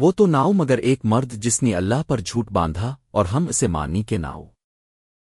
وہ تو ناؤ مگر ایک مرد جس نے اللہ پر جھوٹ باندھا اور ہم اسے مانی کے ناؤ۔